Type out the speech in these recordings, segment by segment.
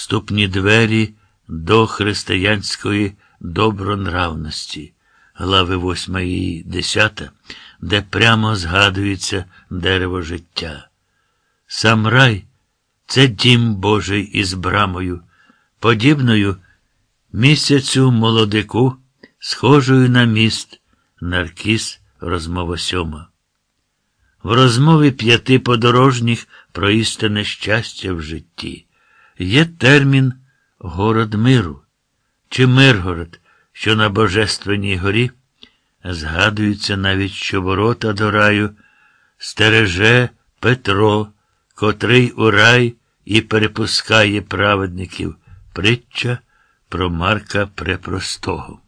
вступні двері до християнської добронравності, глави 8 і 10, де прямо згадується дерево життя. Сам рай це дім Божий із брамою, подібною місяцю молодику, схожою на міст, наркіс розмова сьома. В розмові п'яти подорожніх про істинне щастя в житті є термін город миру чи Миргород, що на Божественній горі, згадується навіть, що ворота до раю стереже Петро, котрий у рай і перепускає праведників, притча про Марка Препростого.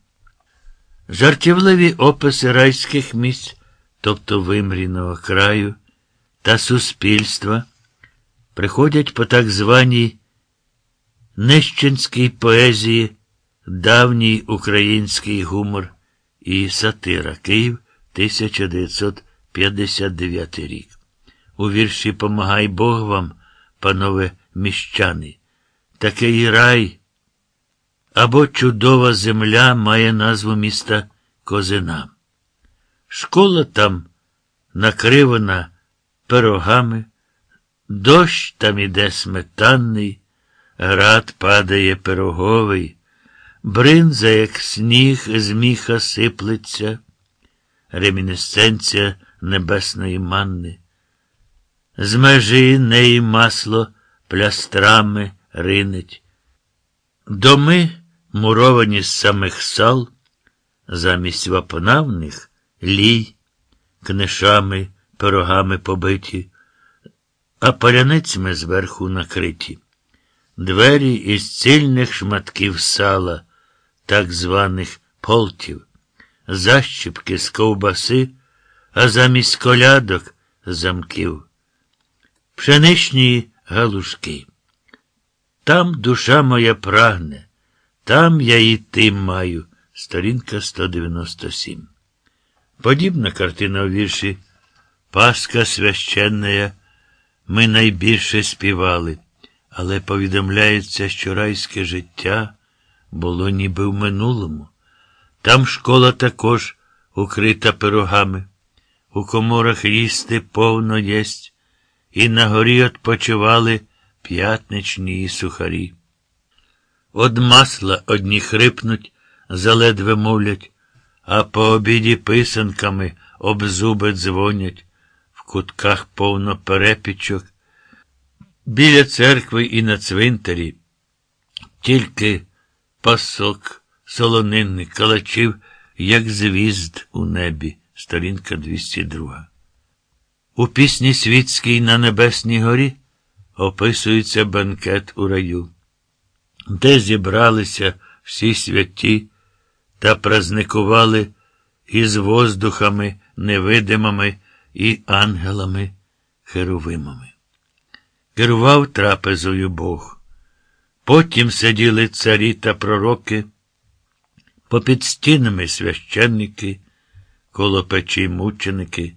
Жартівливі описи райських місць, тобто вимріного краю та суспільства, приходять по так званій нещенській поезії, давній український гумор і сатира Київ 1959 рік. У вірші Помагай Бог вам, панове міщани, такий рай. Або чудова земля має назву міста Козина. Школа там накривана пирогами, дощ там іде сметанний, град падає пироговий, бринза, як сніг з міха сиплеться, ремінесценція небесної манни. З межі неї масло плястрами ринить. Доми, муровані з самих сал, замість вапнавних лій, книшами, пирогами побиті, а паляницями зверху накриті. Двері із цільних шматків сала, так званих полтів, защіпки з ковбаси, а замість колядок замків. Пшеничні галушки. Там душа моя прагне, там я і ти маю. Сторінка 197. Подібна картина у вірші Пасха священная ми найбільше співали, але повідомляється, що райське життя було ніби в минулому. Там школа також укрита пирогами, у коморах їсти повно єсть, і на горі відпочивали п'ятничні сухарі. Од масла одні хрипнуть, заледве мовлять, а по обіді писанками об зуби дзвонять, в кутках повно перепічок. Біля церкви і на цвинтарі тільки пасок солонинний калачів, як звізд у небі, сторінка 202. У пісні світській на Небесній горі описується бенкет у раю, де зібралися всі святі та празникували із воздухами невидимими і ангелами херовимами. Керував трапезою Бог. Потім сиділи царі та пророки, попід стінами священники, коло печі мученики.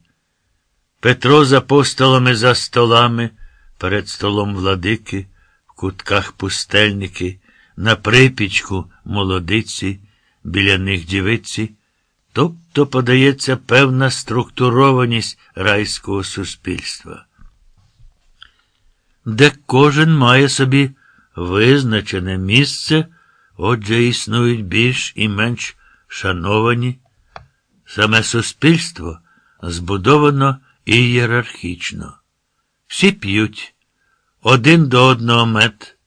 Петро з апостолами за столами, перед столом владики, в кутках пустельники, на припічку молодиці, біля них дівиці, тобто подається певна структурованість райського суспільства, де кожен має собі визначене місце, отже існують більш і менш шановані. Саме суспільство збудовано ієрархічно. Всі п'ють, один до одного мед,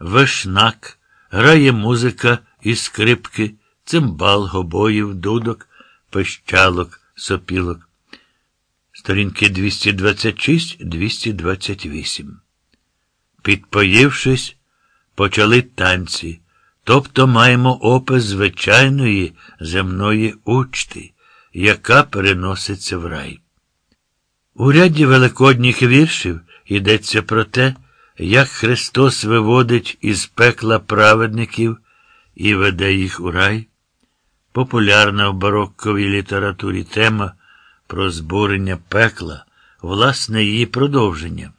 вишнак, грає музика і скрипки, цимбал, гобоїв, дудок, пищалок, сопілок. Сторінки 226-228. Підпоївшись, почали танці, тобто маємо опис звичайної земної учти, яка переноситься в рай. У ряді великодніх віршів йдеться про те, як Христос виводить із пекла праведників і веде їх у рай. Популярна в барокковій літературі тема про збурення пекла, власне, її продовження.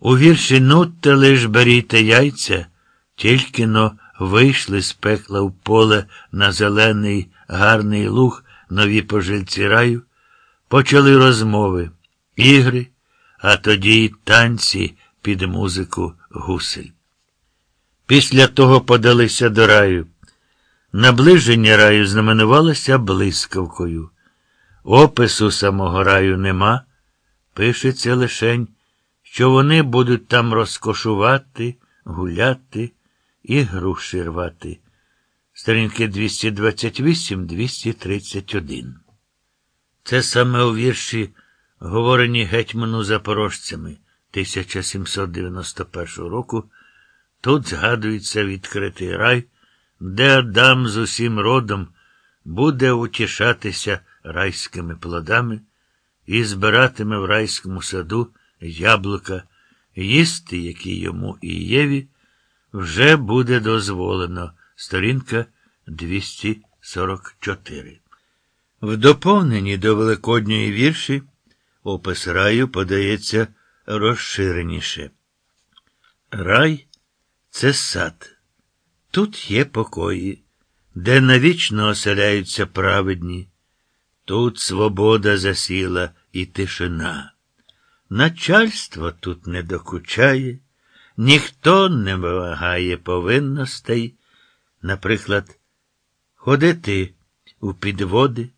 У вірші нутте лиш беріте яйця, тільки но вийшли з пекла в поле на зелений гарний луг нові пожильці раю, почали розмови, ігри, а тоді й танці під музику гусель. Після того подалися до раю. Наближення раю знаменувалося блискавкою. Опису самого раю нема, пишеться лишень, що вони будуть там розкошувати, гуляти і груші рвати. Сторінки 228-231. Це саме у вірші, говорені гетьману запорожцями 1791 року. Тут згадується відкритий рай, де Адам з усім родом буде утішатися райськими плодами і збиратиме в райському саду яблука, їсти, які йому і Єві, вже буде дозволено. Сторінка 244. В доповненні до Великодньої вірші опис раю подається розширеніше. Рай це сад. Тут є покої, де навічно оселяються праведні. Тут свобода засіла і тишина. Начальство тут не докучає, ніхто не вимагає повинностей, наприклад, ходити у підводи,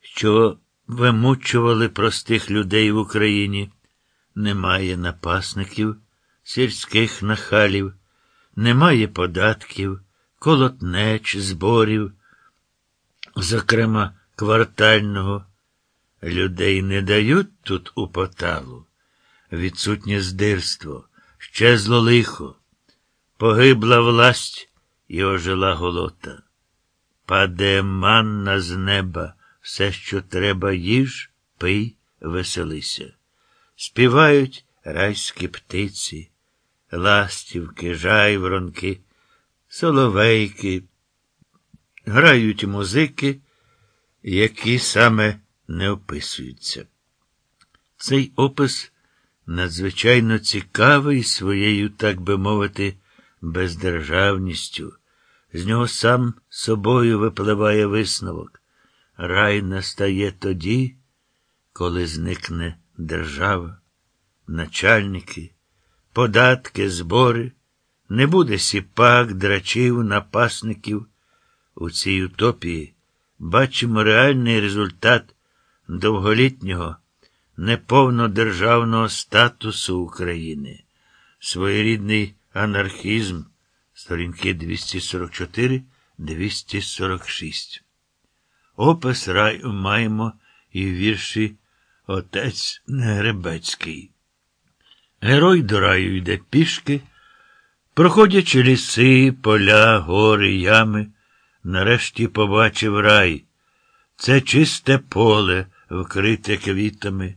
що вимучували простих людей в Україні. Немає напасників, сільських нахалів, немає податків, колотнеч, зборів, зокрема, квартального. Людей не дають тут у поталу. Відсутнє здирство, щезло лихо, погибла власть і ожила голота. Паде манна з неба, все, що треба, їж, пий, веселися. Співають райські птиці, ластівки, жайворонки, соловейки, грають музики, які саме не описуються. Цей опис надзвичайно цікавий своєю, так би мовити, бездержавністю. З нього сам собою випливає висновок. Рай настає тоді, коли зникне держава, начальники, податки, збори, не буде сіпак, драчів, напасників. У цій утопії бачимо реальний результат довголітнього, неповнодержавного статусу України, своєрідний анархізм, сторінки 244-246. Опис раю маємо і вірші Отець Негребецький. Герой до раю йде пішки, проходячи ліси, поля, гори, ями, нарешті побачив рай. Це чисте поле, вкрите квітами,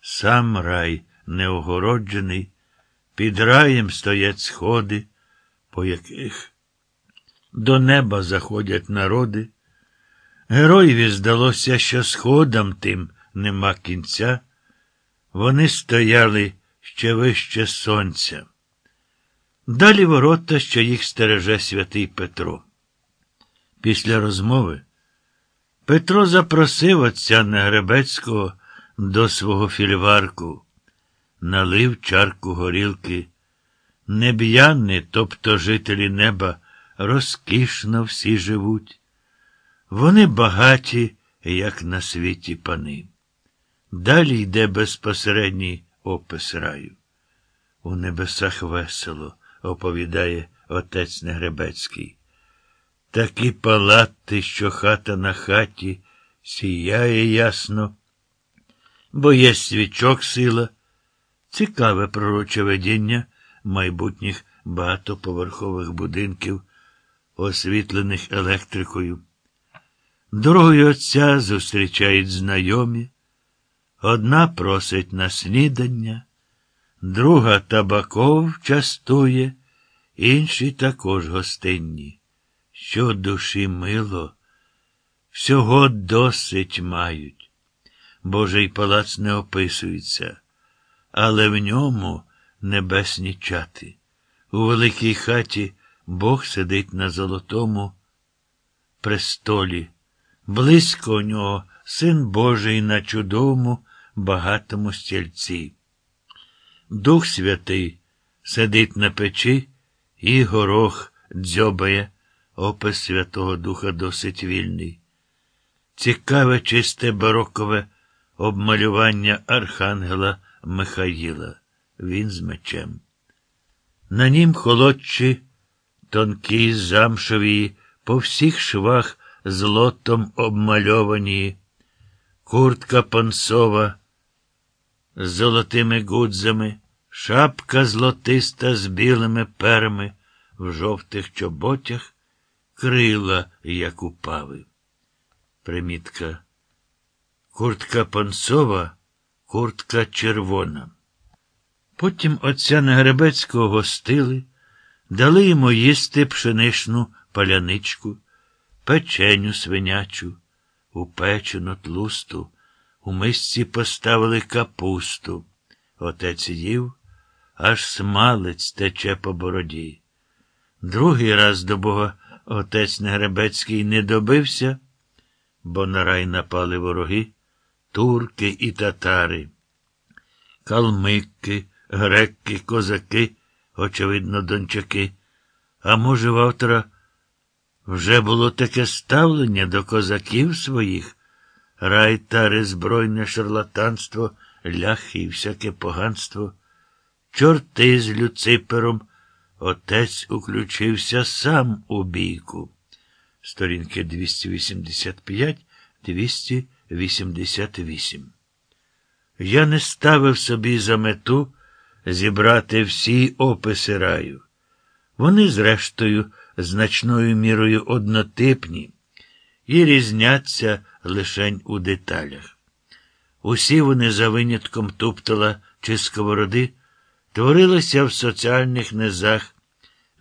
сам рай неогороджений, під раєм стоять сходи, по яких до неба заходять народи. Героєві здалося, що сходам тим нема кінця. Вони стояли ще вище сонця. Далі ворота, що їх стереже святий Петро. Після розмови Петро запросив отця Негребецького до свого фільварку, налив чарку горілки. Неб'яни, тобто жителі неба, розкішно всі живуть. Вони багаті, як на світі пани. Далі йде безпосередній опис раю. У небесах весело, оповідає отець Негребецький. Такі палати, що хата на хаті сіяє ясно, бо є свічок сила, цікаве пророче видіння майбутніх багатоповерхових будинків, освітлених електрикою. Дорогою отця зустрічають знайомі. Одна просить на снідання, друга табаков частує, інші також гостинні. Що душі мило, всього досить мають. Божий палац не описується, але в ньому небесні чати. У великій хаті Бог сидить на золотому престолі. Близько нього син Божий на чудовому, багатому стільці. Дух Святий сидить на печі і горох дзьобає, опис Святого Духа досить вільний. Цікаве чисте барокове обмалювання Архангела Михаїла. Він з мечем. На нім холодчі, тонкі, замшові, по всіх швах злотом обмальовані, куртка понсова з золотими гудзами, шапка злотиста з білими перами, в жовтих чоботях, крила, як упави. Примітка. Куртка понсова, куртка червона. Потім отця Негребецького гостили, дали йому їсти пшеничну паляничку, печеню свинячу, упечену тлусту, у мисці поставили капусту. Отець їв, аж смалець тече по бороді. Другий раз до Бога отець Негребецький не добився, бо на рай напали вороги, турки і татари, калмики, греки, козаки, очевидно, дончаки. А може, в автора вже було таке ставлення до козаків своїх, рай тари збройне шарлатанство, ляхи і всяке поганство. Чорти з Люципером, отець уключився сам у бійку. Сторінки 285-288. Я не ставив собі за мету зібрати всі описи раю. Вони, зрештою, значною мірою однотипні і різняться лишень у деталях. Усі вони, за винятком туптала чи сковороди, творилися в соціальних низах,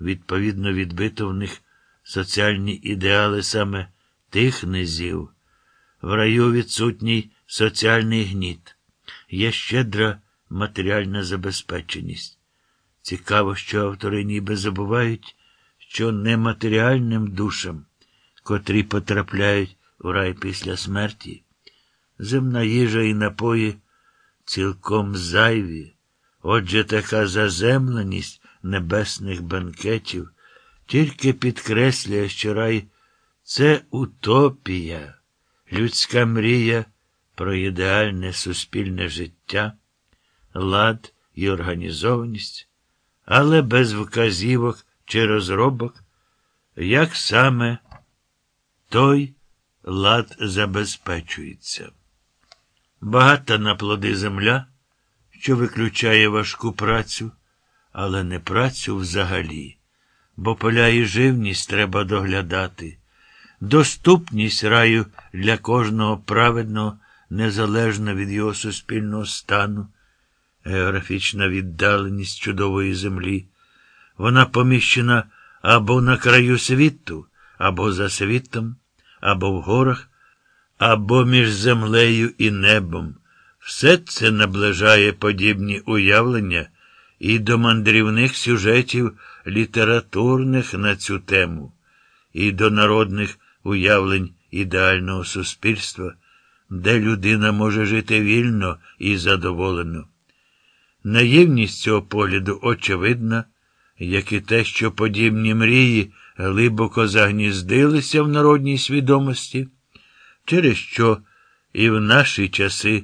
відповідно відбито в них соціальні ідеали саме тих низів. В раю відсутній соціальний гніт, є щедра матеріальна забезпеченість. Цікаво, що автори ніби забувають, що нематеріальним душам, котрі потрапляють у рай після смерті, земна їжа і напої цілком зайві. Отже, така заземленість небесних банкетів тільки підкреслює, що рай це утопія, людська мрія про ідеальне суспільне життя, лад і організованість, але без вказівок чи розробок, як саме той лад забезпечується. Багата на плоди земля, що виключає важку працю, але не працю взагалі, бо поля і живність треба доглядати, доступність раю для кожного праведного, незалежно від його суспільного стану, географічна віддаленість чудової землі. Вона поміщена або на краю світу, або за світом, або в горах, або між землею і небом. Все це наближає подібні уявлення і до мандрівних сюжетів літературних на цю тему, і до народних уявлень ідеального суспільства, де людина може жити вільно і задоволено. Наївність цього погляду очевидна, як і те, що подібні мрії глибоко загніздилися в народній свідомості, через що і в наші часи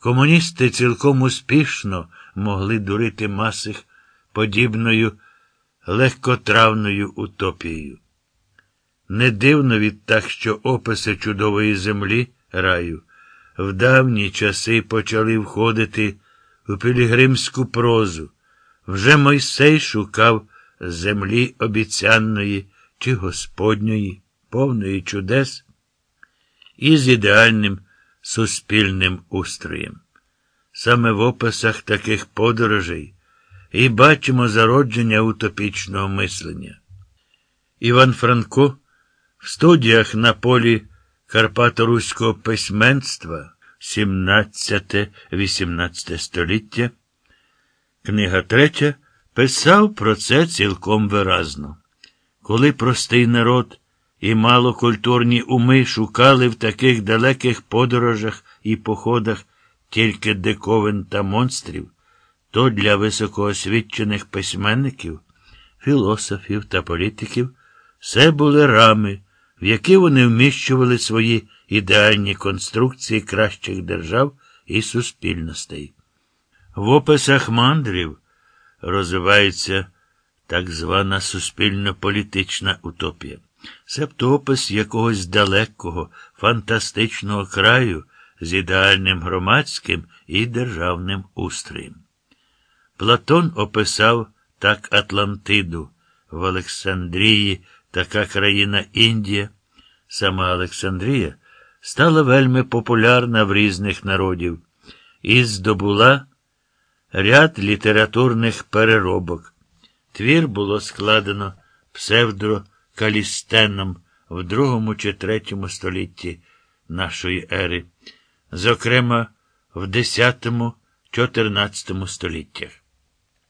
комуністи цілком успішно могли дурити масих подібною легкотравною утопією. Не дивно відтак, що описи чудової землі раю в давні часи почали входити у пілігримську прозу. Вже Мойсей шукав землі обіцяної чи Господньої, повної чудес і з ідеальним суспільним устроєм. Саме в описах таких подорожей і бачимо зародження утопічного мислення. Іван Франко в студіях на полі Карпато-Руського письменства 17-18 століття Книга третя писав про це цілком виразно. Коли простий народ і малокультурні уми шукали в таких далеких подорожах і походах тільки диковин та монстрів, то для високоосвічених письменників, філософів та політиків все були рами, в які вони вміщували свої ідеальні конструкції кращих держав і суспільностей. В описах мандрів розвивається так звана суспільно-політична утопія, себто опис якогось далекого, фантастичного краю з ідеальним громадським і державним устроєм. Платон описав так Атлантиду в Олександрії, така країна Індія. Сама Олександрія стала вельми популярна в різних народів і здобула ряд літературних переробок. Твір було складено псевдокалістеном в другому чи третьому столітті нашої ери, зокрема в X-XIV століттях.